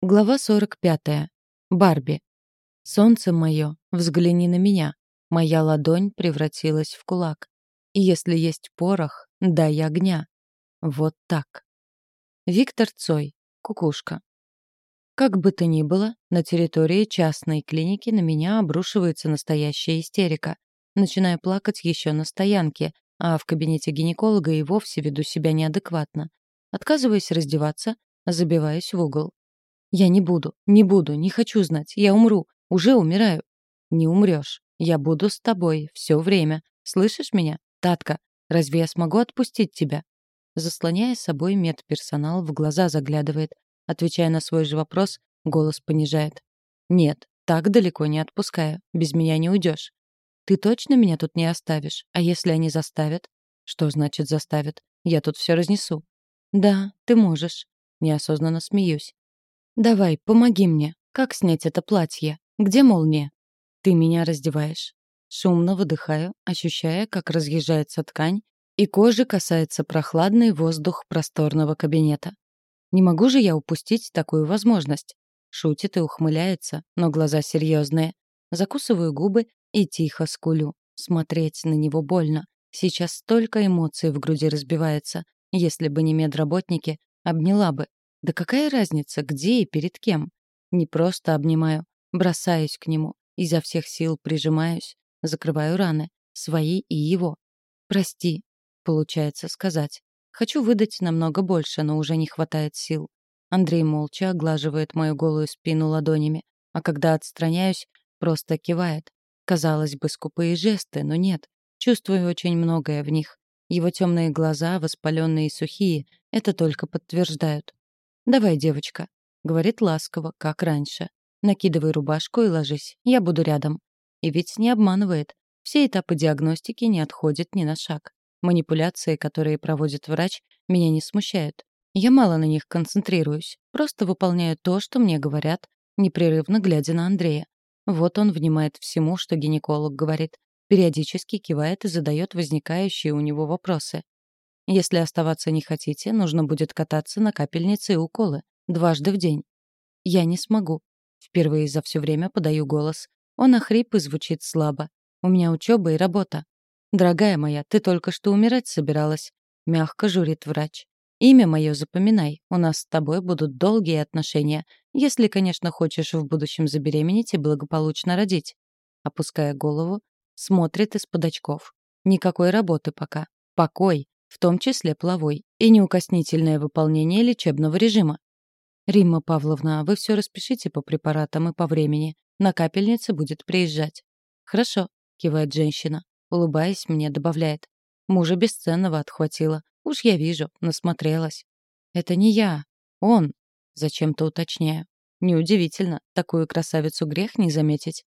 Глава 45. Барби. Солнце мое, взгляни на меня. Моя ладонь превратилась в кулак. И если есть порох, дай огня. Вот так. Виктор Цой. Кукушка. Как бы то ни было, на территории частной клиники на меня обрушивается настоящая истерика. Начинаю плакать еще на стоянке, а в кабинете гинеколога и вовсе веду себя неадекватно. Отказываясь раздеваться, забиваюсь в угол. Я не буду, не буду, не хочу знать. Я умру. Уже умираю. Не умрешь. Я буду с тобой все время. Слышишь меня, Татка? Разве я смогу отпустить тебя? Заслоняя собой медперсонал, в глаза заглядывает. Отвечая на свой же вопрос, голос понижает. Нет, так далеко не отпускаю. Без меня не уйдешь. Ты точно меня тут не оставишь? А если они заставят? Что значит заставят? Я тут все разнесу. Да, ты можешь. Неосознанно смеюсь. «Давай, помоги мне. Как снять это платье? Где молния?» «Ты меня раздеваешь». Шумно выдыхаю, ощущая, как разъезжается ткань, и кожи касается прохладный воздух просторного кабинета. Не могу же я упустить такую возможность. Шутит и ухмыляется, но глаза серьезные. Закусываю губы и тихо скулю. Смотреть на него больно. Сейчас столько эмоций в груди разбивается. Если бы не медработники, обняла бы. Да какая разница, где и перед кем? Не просто обнимаю, бросаюсь к нему, изо всех сил прижимаюсь, закрываю раны, свои и его. «Прости», — получается сказать. Хочу выдать намного больше, но уже не хватает сил. Андрей молча оглаживает мою голую спину ладонями, а когда отстраняюсь, просто кивает. Казалось бы, скупые жесты, но нет. Чувствую очень многое в них. Его темные глаза, воспаленные и сухие, это только подтверждают. «Давай, девочка», — говорит ласково, как раньше. «Накидывай рубашку и ложись, я буду рядом». И ведь не обманывает. Все этапы диагностики не отходят ни на шаг. Манипуляции, которые проводит врач, меня не смущают. Я мало на них концентрируюсь, просто выполняю то, что мне говорят, непрерывно глядя на Андрея. Вот он внимает всему, что гинеколог говорит, периодически кивает и задает возникающие у него вопросы. Если оставаться не хотите, нужно будет кататься на капельнице и уколы. Дважды в день. Я не смогу. Впервые за все время подаю голос. Он охрип и звучит слабо. У меня учеба и работа. Дорогая моя, ты только что умирать собиралась. Мягко журит врач. Имя мое запоминай. У нас с тобой будут долгие отношения. Если, конечно, хочешь в будущем забеременеть и благополучно родить. Опуская голову, смотрит из-под очков. Никакой работы пока. Покой в том числе половой, и неукоснительное выполнение лечебного режима. «Римма Павловна, вы все распишите по препаратам и по времени. На капельнице будет приезжать». «Хорошо», — кивает женщина. Улыбаясь, мне добавляет. «Мужа бесценного отхватила. Уж я вижу, насмотрелась». «Это не я. Он», — зачем-то уточняю. Неудивительно, такую красавицу грех не заметить.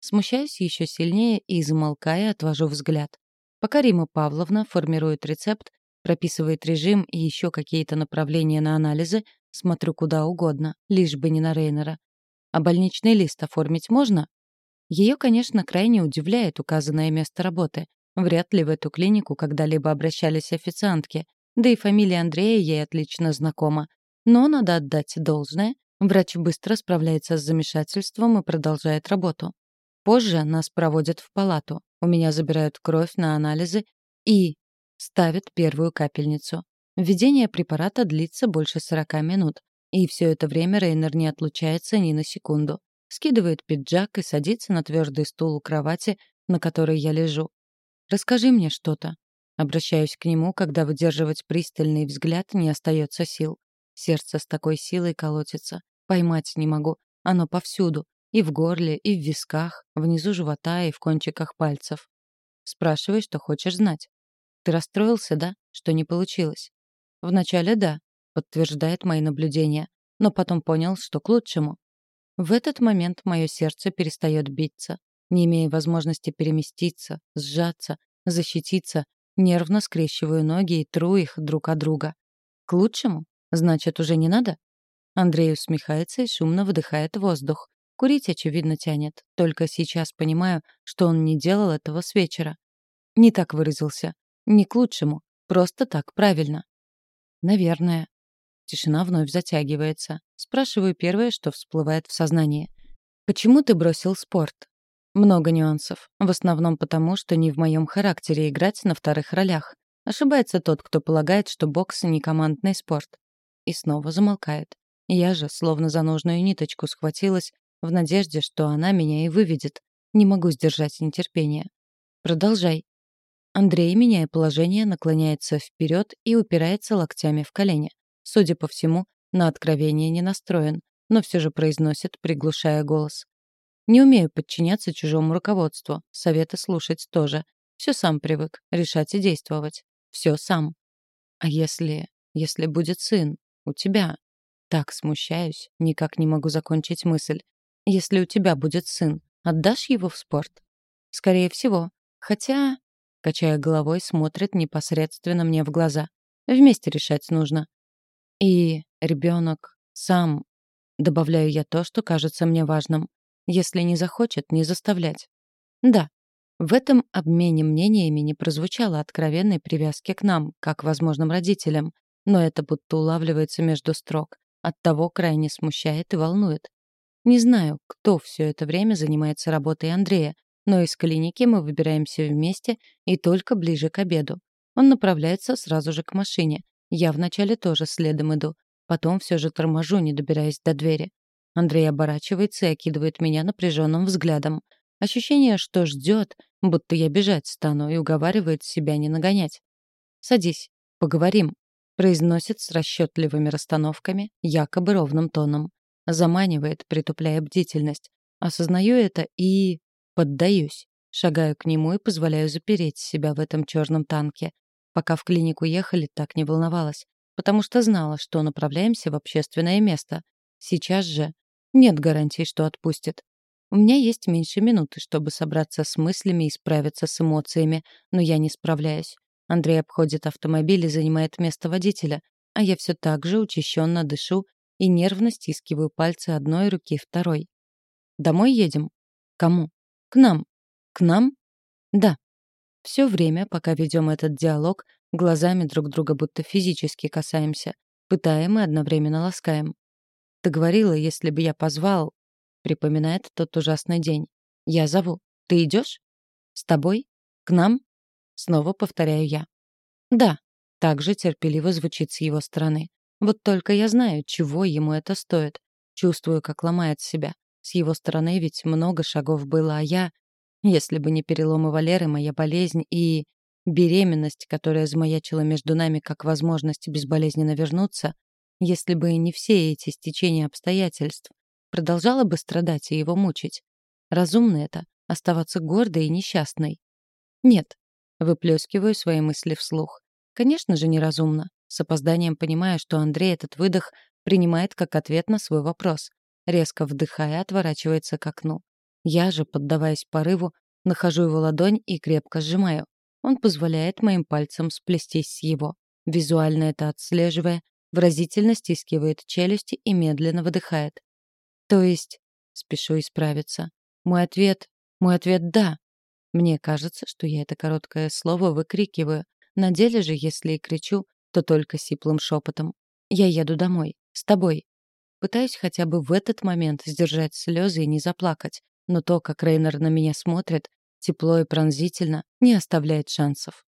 Смущаюсь еще сильнее и, замолкая, отвожу взгляд. Пока Рима Павловна формирует рецепт, прописывает режим и еще какие-то направления на анализы, смотрю куда угодно, лишь бы не на Рейнера. А больничный лист оформить можно? Ее, конечно, крайне удивляет указанное место работы. Вряд ли в эту клинику когда-либо обращались официантки, да и фамилия Андрея ей отлично знакома. Но надо отдать должное, врач быстро справляется с замешательством и продолжает работу. Позже нас проводят в палату. У меня забирают кровь на анализы и ставят первую капельницу. Введение препарата длится больше 40 минут. И все это время Рейнер не отлучается ни на секунду. Скидывает пиджак и садится на твердый стул у кровати, на которой я лежу. «Расскажи мне что-то». Обращаюсь к нему, когда выдерживать пристальный взгляд не остается сил. Сердце с такой силой колотится. Поймать не могу. Оно повсюду. И в горле, и в висках, внизу живота и в кончиках пальцев. Спрашивай, что хочешь знать. Ты расстроился, да, что не получилось? Вначале да, подтверждает мои наблюдения, но потом понял, что к лучшему. В этот момент мое сердце перестает биться. Не имея возможности переместиться, сжаться, защититься, нервно скрещиваю ноги и тру их друг от друга. К лучшему? Значит, уже не надо? Андрей усмехается и шумно выдыхает воздух. Курить, очевидно, тянет. Только сейчас понимаю, что он не делал этого с вечера. Не так выразился. Не к лучшему. Просто так правильно. Наверное. Тишина вновь затягивается. Спрашиваю первое, что всплывает в сознании. «Почему ты бросил спорт?» Много нюансов. В основном потому, что не в моем характере играть на вторых ролях. Ошибается тот, кто полагает, что бокс — не командный спорт. И снова замолкает. Я же, словно за нужную ниточку, схватилась в надежде, что она меня и выведет. Не могу сдержать нетерпение. Продолжай. Андрей, меняя положение, наклоняется вперед и упирается локтями в колени. Судя по всему, на откровение не настроен, но все же произносит, приглушая голос. Не умею подчиняться чужому руководству, советы слушать тоже. Все сам привык, решать и действовать. Все сам. А если... если будет сын? У тебя? Так смущаюсь, никак не могу закончить мысль. Если у тебя будет сын, отдашь его в спорт? Скорее всего. Хотя качая головой, смотрит непосредственно мне в глаза. Вместе решать нужно. И ребенок сам. Добавляю я то, что кажется мне важным. Если не захочет, не заставлять. Да, в этом обмене мнениями не прозвучало откровенной привязки к нам, как возможным родителям, но это будто улавливается между строк. Оттого крайне смущает и волнует. Не знаю, кто все это время занимается работой Андрея, но из клиники мы выбираемся вместе и только ближе к обеду. Он направляется сразу же к машине. Я вначале тоже следом иду. Потом все же торможу, не добираясь до двери. Андрей оборачивается и окидывает меня напряженным взглядом. Ощущение, что ждет, будто я бежать стану, и уговаривает себя не нагонять. «Садись, поговорим», — произносит с расчетливыми расстановками, якобы ровным тоном. Заманивает, притупляя бдительность. Осознаю это и... Поддаюсь. Шагаю к нему и позволяю запереть себя в этом черном танке. Пока в клинику ехали, так не волновалась, потому что знала, что направляемся в общественное место. Сейчас же нет гарантий, что отпустит. У меня есть меньше минуты, чтобы собраться с мыслями и справиться с эмоциями, но я не справляюсь. Андрей обходит автомобиль и занимает место водителя, а я все так же учащенно дышу и нервно стискиваю пальцы одной руки второй. «Домой едем?» «Кому?» К нам. К нам? Да. Все время, пока ведем этот диалог, глазами друг друга будто физически касаемся, пытаем и одновременно ласкаем. Ты говорила, если бы я позвал, припоминает тот ужасный день. Я зову. Ты идешь? С тобой? К нам? Снова повторяю я. Да. Также терпеливо звучит с его стороны. Вот только я знаю, чего ему это стоит. Чувствую, как ломает себя. С его стороны ведь много шагов было, а я... Если бы не переломы Валеры, моя болезнь и... беременность, которая замаячила между нами как возможность безболезненно вернуться, если бы не все эти стечения обстоятельств, продолжала бы страдать и его мучить. Разумно это — оставаться гордой и несчастной. Нет, выплескиваю свои мысли вслух. Конечно же, неразумно. С опозданием понимаю, что Андрей этот выдох принимает как ответ на свой вопрос. Резко вдыхая, отворачивается к окну. Я же, поддаваясь порыву, нахожу его ладонь и крепко сжимаю. Он позволяет моим пальцам сплестись с его. Визуально это отслеживая, выразительно стискивает челюсти и медленно выдыхает. То есть, спешу исправиться. Мой ответ, мой ответ «да». Мне кажется, что я это короткое слово выкрикиваю. На деле же, если и кричу, то только сиплым шепотом. Я еду домой. С тобой. Пытаюсь хотя бы в этот момент сдержать слезы и не заплакать, но то, как Рейнер на меня смотрит, тепло и пронзительно, не оставляет шансов.